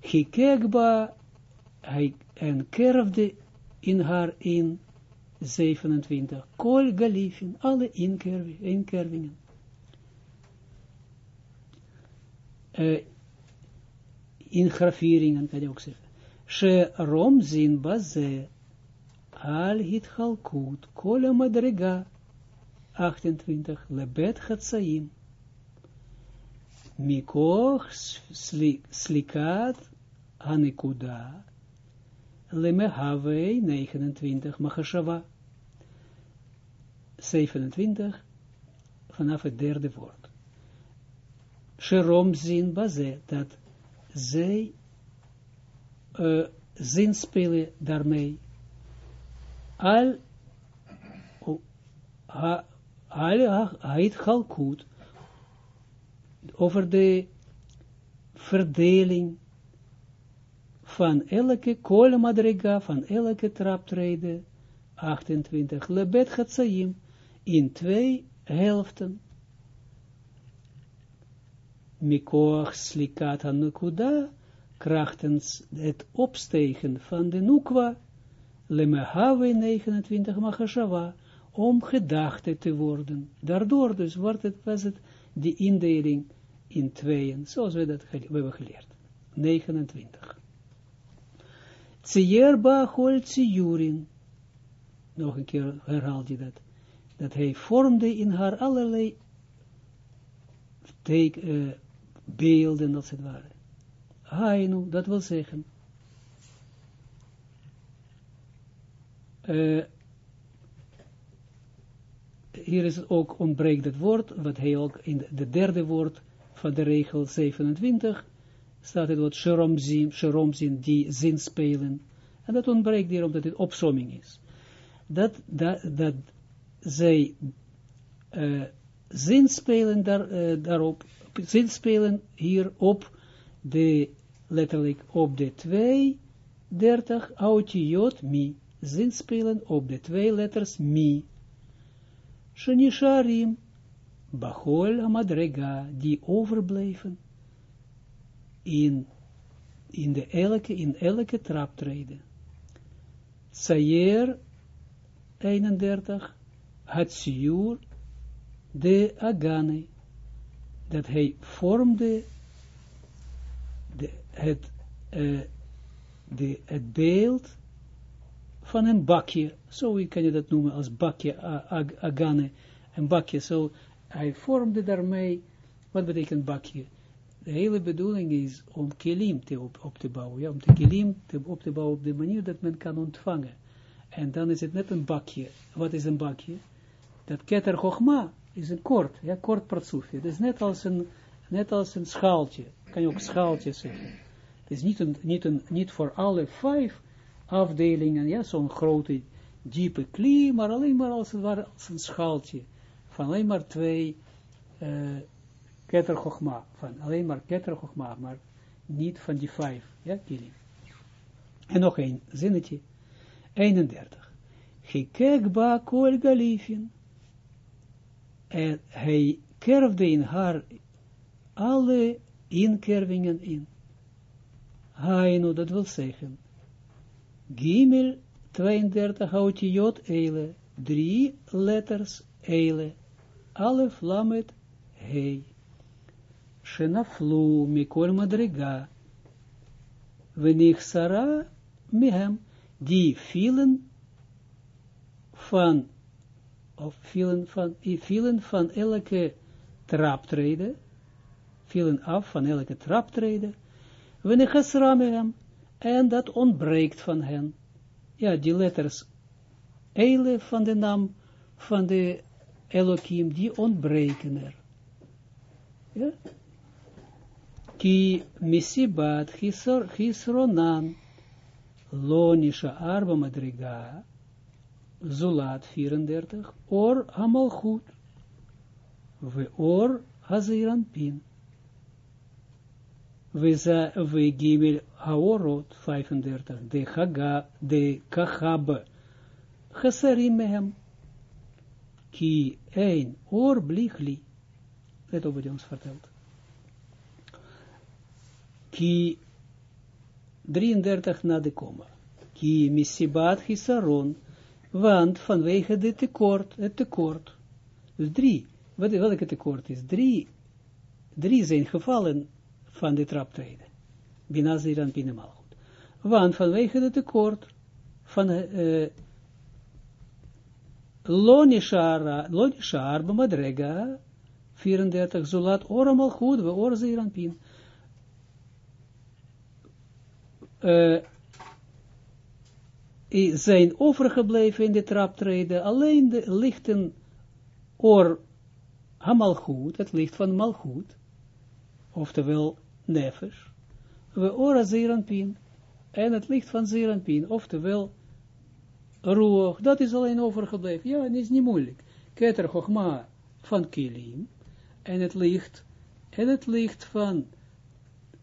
Gekekba, hij en kerfde in haar in 27, kol galifin, alle inkervingen. In graveringen, kan je ook zeggen. She romzin baze al hit halkut kola madrega 28 lebet chatsaim mikoch slikat hanekuda lemehave 29 machashava 27 vanaf het derde woord. Sherom zin baze, dat zij uh, zinspelen daarmee. Al, ha, al over de verdeling van elke kolemadrega, van elke traptrede, 28, lebet in twee helften. Mikoach slikat hanukuda, krachtens het opstegen van de nukwa, lemehave 29 machashava, om gedachte te worden. Daardoor dus wordt het, was het die indeling in tweeën, zoals we dat we hebben geleerd. 29. Tsiyer bachol tsijurin. Nog een keer herhaalt hij dat. Dat hij vormde in haar allerlei uh, beelden, als het ware. Hainu, dat wil zeggen. Uh, hier is ook ontbreekt het woord, wat hij ook in de, de derde woord van de regel 27 staat het woord sheromzin, sheromzin die zin spelen. En dat ontbreekt hier omdat het opsomming is. Dat, dat, dat zij uh, zin spelen daar, uh, daarop, zin spelen hier op de, letterlijk op de twee, dertig, autiot mi, zinspelen op de twee letters mi. Shenisharim, Bachol Amadrega, die overbleven in, in, de elke, in elke traptreden. Sayer 31, Hatsiur, de Agane, dat hij vormde de, het, uh, de, het beeld van een bakje, zo kan je dat noemen als bakje, ag, agane, een bakje, zo, hij vormde daarmee, wat betekent bakje? De hele bedoeling is om kilim te op, op te bouwen, ja, om de kilim te, op te bouwen op de manier dat men kan ontvangen. En dan is het net een bakje. Wat is een bakje? Dat keter chogma is een kort, ja, kort partsoefje. Het is net als een, net als een schaaltje. Kan je ook schaaltje zeggen. Het is niet, een, niet, een, niet voor alle vijf afdelingen, ja, zo'n grote, diepe klie, maar alleen maar als het ware als een schaaltje. Van alleen maar twee uh, keter chogma. Van alleen maar keter chogma, maar niet van die vijf, ja, kilim. En nog één zinnetje. 31. Gekek ba kol galifin. En hij kerfde in haar alle inkervingen in. Hainu, dat wil zeggen. Gimel 32 autiot eile. Drie letters eile. Alef lamet hei. Shenaflu mikol madriga. Sara mihem. Die vielen van of vielen van, vielen van elke traptreden, vielen af van elke traptreden, hem, en dat ontbreekt van hen. Ja, die letters Eile van de naam van de Elohim, die ontbreken er. Ja? Ki misibat hisronan lonisha arba madriga Zulat 34, Or Hamalchut, we Or Haziran Pin. We, we Gimel Haorot 35, de Haga, de Kachab, Chasarim mehem, ki een Or Blichli. Let op wat ons vertelt. Ki 33 na de. Ki misibat hisaron, want vanwege de tekort, het tekort, dus drie, wat, welke tekort is? Drie, drie zijn gevallen van de traptreden. Binazir en Binemal goed. Want vanwege de tekort van uh, Lonishara, Lonishar, Madrega, 34, zolat oramal goed, we pin. Uh, zijn overgebleven in de traptreden, alleen de lichten oor Hamalchut, het licht van Malchut, oftewel Nefesh, we ora Zeranpin, en het licht van Zeranpin, oftewel Ruach, dat is alleen overgebleven. Ja, het is niet moeilijk. Keter Chochma van Kilim, en het licht, en het licht van,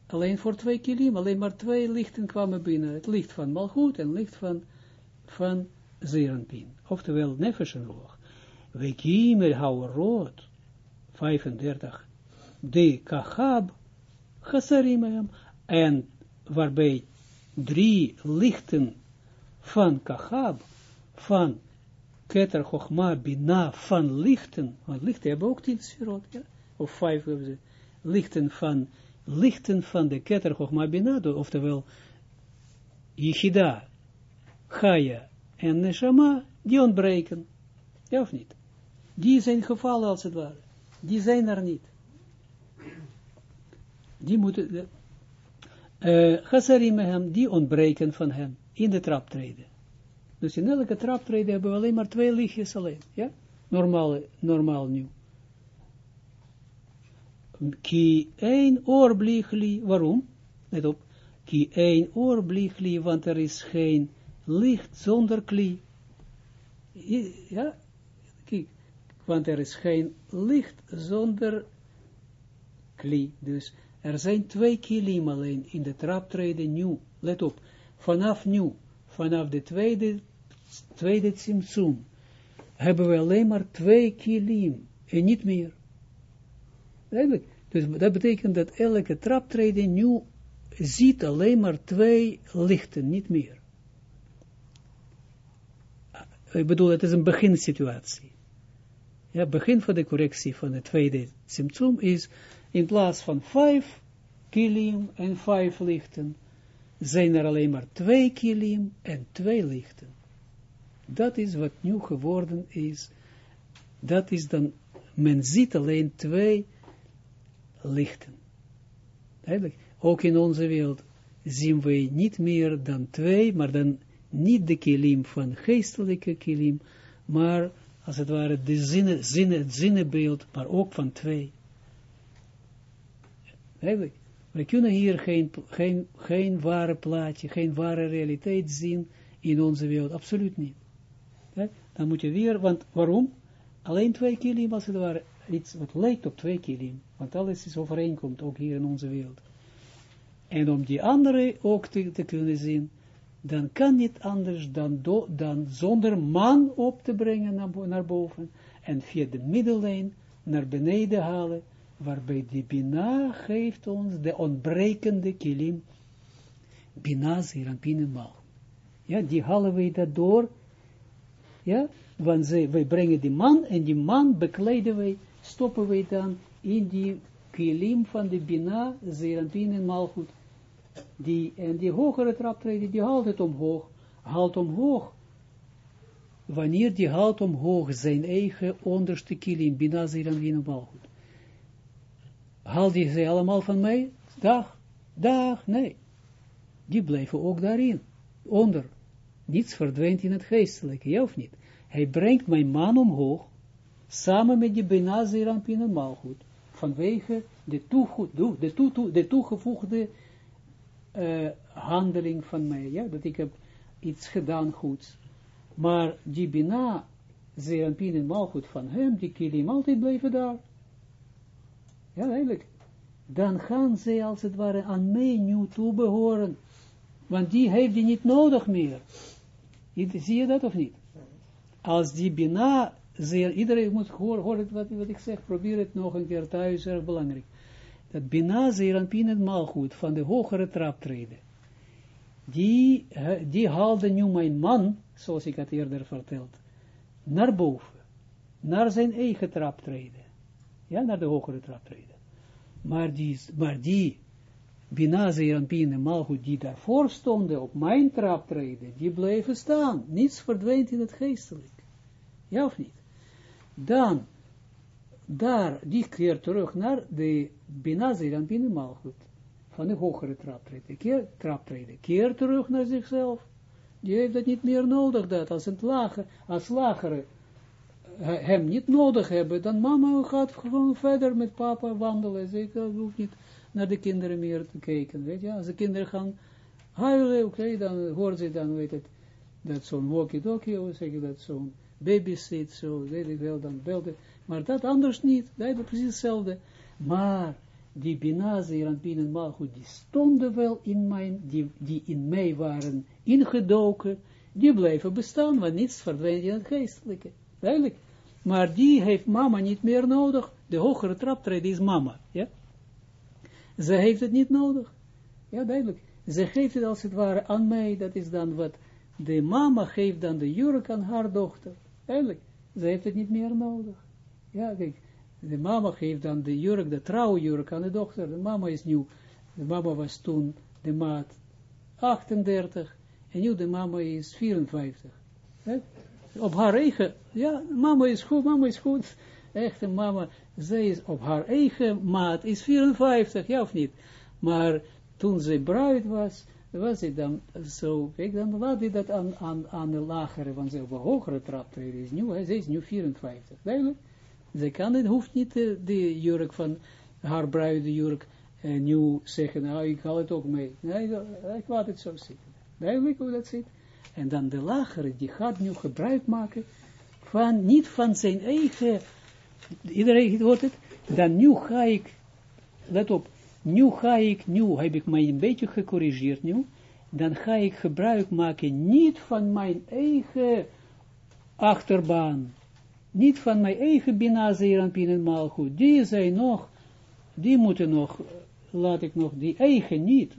alleen voor twee Kilim, alleen maar twee lichten kwamen binnen, het licht van Malchut en het licht van van Zerenpin, oftewel Nefesh. We kiemen rood, 35, de Kachab, Chasarim en waarbij drie lichten van Kachab, van Keter Chochma Bina, van lichten, want lichten hebben ook tien sferot, ja, of vijf hebben ze, lichten van, lichten van de Keter Chochma Bina, oftewel Yichida, Chaya en Neshama, die ontbreken. Ja of niet? Die zijn gevallen als het ware. Die zijn er niet. Die moeten, uh, hem, die ontbreken van hem in de traptreden. Dus in elke traptreden hebben we alleen maar twee lichtjes alleen. Ja? Normaal, normaal nu. Ki een oorbliegli, waarom? Let op. Ki een oorbliegli, want er is geen licht zonder kli. Ja, kijk, want er is geen licht zonder kli. Dus er zijn twee kilim alleen in de traptreden nu. Let op, vanaf nu, vanaf de tweede, tweede simtsum, hebben we alleen maar twee kilim en niet meer. Eigenlijk, dus dat betekent dat elke traptreden nu ziet alleen maar twee lichten, niet meer ik bedoel, het is een beginsituatie. Ja, begin van de correctie van het tweede symptoom is, in plaats van vijf kilim en vijf lichten, zijn er alleen maar twee kilim en twee lichten. Dat is wat nu geworden is. Dat is dan, men ziet alleen twee lichten. Eigenlijk, ook in onze wereld zien we niet meer dan twee, maar dan niet de kilim van geestelijke kilim, maar als het ware de het zinnenbeeld, maar ook van twee. We kunnen hier geen, geen, geen ware plaatje, geen ware realiteit zien in onze wereld, absoluut niet. Dan moet je weer, want waarom? Alleen twee kilim als het ware, iets wat lijkt op twee kilim, want alles is overeenkomt, ook hier in onze wereld. En om die andere ook te kunnen zien, dan kan niet anders dan, dan zonder man op te brengen naar, naar boven en via de middellijn naar beneden halen, waarbij die Bina geeft ons de ontbrekende kilim, Bina Zerampin mal. Ja, die halen wij dat door, ja, want ze, wij brengen die man en die man bekleden wij, stoppen wij dan in die kilim van de Bina Zerampin en Malchut, die, en die hogere traptreden, die haalt het omhoog, haalt omhoog, wanneer die haalt omhoog zijn eigen onderste kilim, Zerampin en Malchut haal die ze allemaal van mij? Dag, dag, nee. Die blijven ook daarin, onder. Niets verdwijnt in het geestelijke, ja of niet? Hij brengt mijn man omhoog, samen met die Benazir en Malchut, vanwege de toegevoegde uh, handeling van mij, ja, dat ik heb iets gedaan goeds. Maar die Bina, Zeranpin en Malchut van hem, die kilim altijd blijven daar. Ja, eigenlijk. Dan gaan zij als het ware aan mij nu toebehoren. Want die heeft die niet nodig meer. Zie je dat of niet? Als die Bina, zeer, iedereen moet horen, horen wat, wat ik zeg, probeer het nog een keer thuis, erg belangrijk. Dat Bina, zeer en Malgoed van de hogere traptreden, die, die haalde nu mijn man, zoals ik het eerder verteld, naar boven, naar zijn eigen traptreden ja, naar de hogere traptreden. Maar die, maar die Bina Zeranpien en Malchut die daarvoor stonden op mijn traptreden, die bleven staan. Niets verdwijnt in het geestelijk. Ja of niet? Dan, daar, die keert terug naar de Bina Zeranpien en Malchut. Van de hogere traptreden. Keer, traptreden. Keer terug naar zichzelf. Die heeft dat niet meer nodig, dat als, een lager, als lagere hem niet nodig hebben, dan mama gaat gewoon verder met papa wandelen. Ze hoeft niet naar de kinderen meer te kijken. Weet je, als de kinderen gaan huilen, oké, dan hoort ze dan, weet het, dat zo'n walkie-talkie, of zeg je dat, zo'n babysit, zo, weet ik wel, dan belde. Maar dat anders niet, dat is precies hetzelfde. Maar die binazi en binnen malchut, die stonden wel in mijn, die, die in mij waren ingedoken, die blijven bestaan, want niets verdwijnt in het geestelijke. Maar die heeft mama niet meer nodig. De hogere traptreden is mama. Ja? Ze heeft het niet nodig. Ja, duidelijk. Ze geeft het als het ware aan mij. Dat is dan wat de mama geeft dan de jurk aan haar dochter. Duidelijk. Ze heeft het niet meer nodig. Ja, kijk. De mama geeft dan de jurk, de trouwjurk aan de dochter. De mama is nieuw. De mama was toen de maat 38. En nu de mama is 54 op haar eigen, ja, mama is goed, mama is goed, echte mama, zij is op haar eigen maat, is 54, ja of niet, maar toen ze bruid was, was ze dan zo, kijk, dan laat hij dat aan, aan, aan de lagere, want ze op een hogere trap treden is nu, ze is nu 54, duidelijk, ze kan het, hoeft niet de, de jurk van haar bruidejurk uh, nu zeggen, nou, ik haal het ook mee, nee, ik laat het zo zitten, duidelijk hoe dat zit, en dan de lagere, die gaat nu gebruik maken van, niet van zijn eigen, iedereen hoort het, dan nu ga ik, let op, nu ga ik, nu heb ik mij een beetje gecorrigeerd nu, dan ga ik gebruik maken niet van mijn eigen achterbaan, niet van mijn eigen binazeer en pin die zijn nog, die moeten nog, laat ik nog, die eigen niet,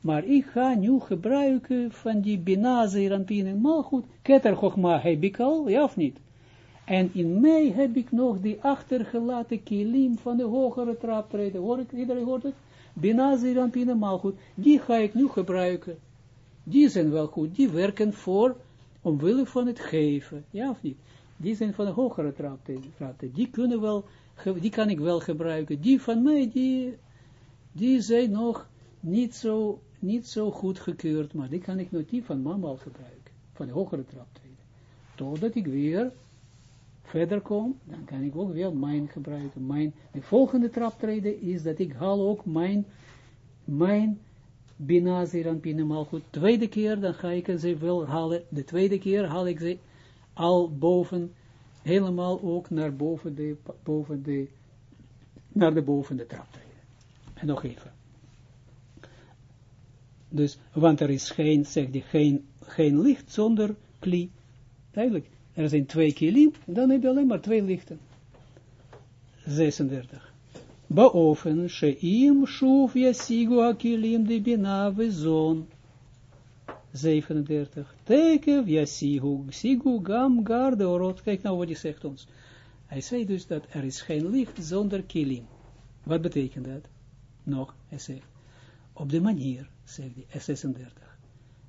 maar ik ga nu gebruiken van die binaze, rampin en malgoed. Keter Chochma heb ik al, ja of niet? En in mij heb ik nog die achtergelaten kilim van de hogere traptreden. Hoor ik, iedereen hoort het? Malgoed. Die ga ik nu gebruiken. Die zijn wel goed. Die werken voor, omwille van het geven. Ja of niet? Die zijn van de hogere traptreden. Die kunnen wel, die kan ik wel gebruiken. Die van mij, die, die zijn nog niet zo niet zo goed gekeurd, maar die kan ik nog die van mama gebruiken. van de hogere traptreden. Totdat ik weer verder kom, dan kan ik ook weer mijn gebruiken. Mijn, de volgende traptreden is dat ik haal ook mijn, mijn Bina Zeran goed. Tweede keer, dan ga ik ze wel halen. De tweede keer haal ik ze al boven, helemaal ook naar boven de, boven de, naar de boven de. En nog even. Dus, want er is geen, zegt hij, geen, geen licht zonder kli. Duidelijk. Er zijn twee kilim, dan heb je alleen maar twee lichten. 36. Baofen sheim shuv yasigu akilim de bina zon. 37. Tekev yasigu, sigu gam garde orot. Kijk nou wat hij zegt ons. Hij zei dus dat er is geen licht zonder kilim. Wat betekent dat? Nog, hij zegt. Op de manier, zegt hij, 36.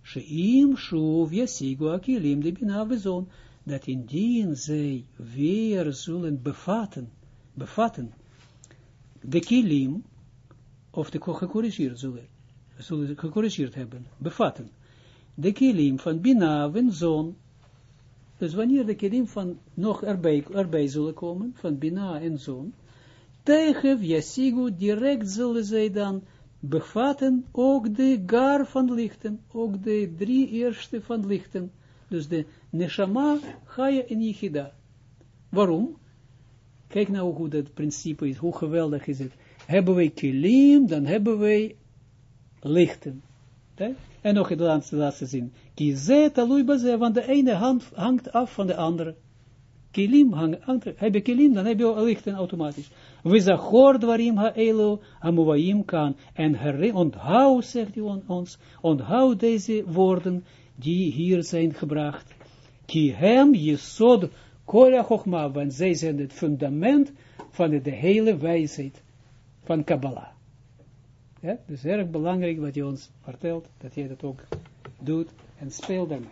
Sheim shuv yasigu akilim de bina zon. Dat indien zij weer zullen bevatten, bevatten, de kilim, of de gecorrigeerd zullen, zullen gecorrigeerd hebben, bevatten, de kilim van Bina en Zon, dus wanneer de kilim van nog erbij, erbij zullen komen, van Bina en Zon, tegen Yasigu direct zullen zij dan bevatten ook de gar van lichten, ook de drie eerste van lichten, dus de neshama, je en yichida. Waarom? Kijk nou hoe dat principe is, hoe geweldig is het. Hebben wij kilim, dan hebben wij lichten. En nog de laatste, laatste zin. Kize talui baze, want de ene hand hangt af van de andere. Kilim hangt, heb je kilim, dan heb je lichten automatisch. We zachor dwarim ha'elo amuvaim kan. En onthoud, zegt hij ons, onthoud deze woorden die hier zijn gebracht. Ki hem jesod Kola Chochma, want zij zijn het fundament van de, hele wijsheid van Kabbalah. Ja, dus erg belangrijk wat je ons vertelt, dat je dat ook doet en speelt daarmee.